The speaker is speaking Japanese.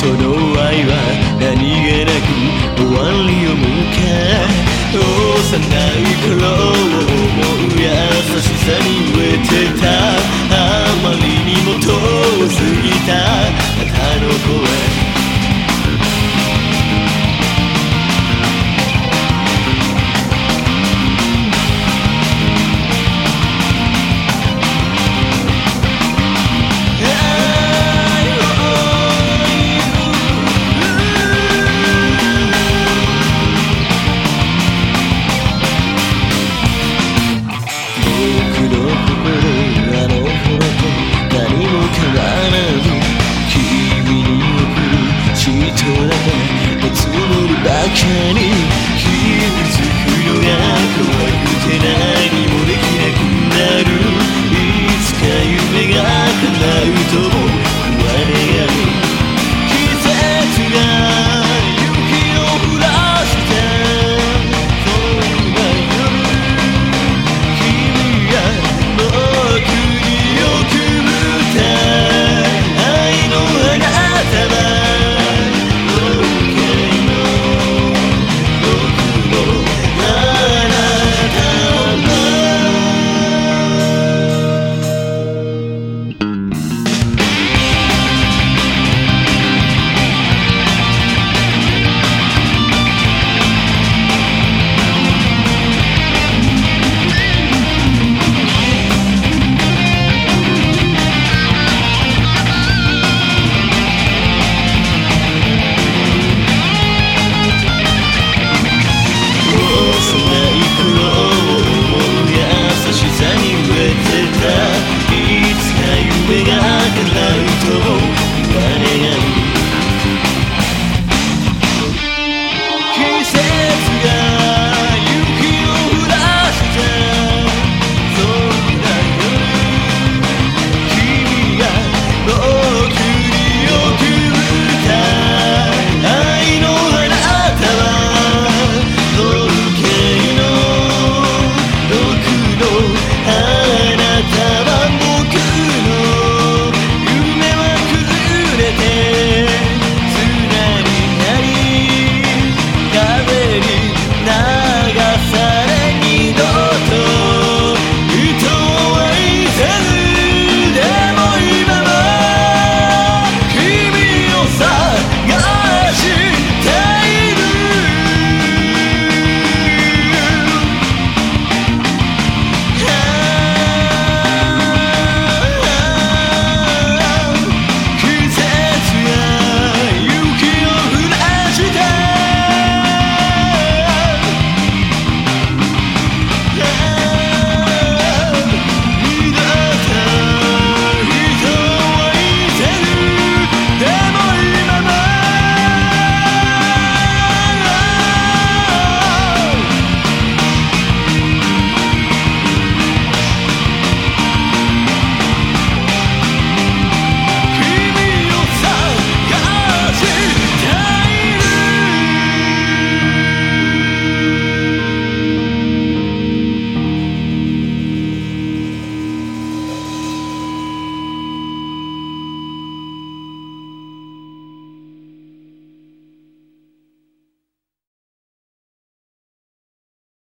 との愛は何気なく終わりを迎え幼い頃 can't eat.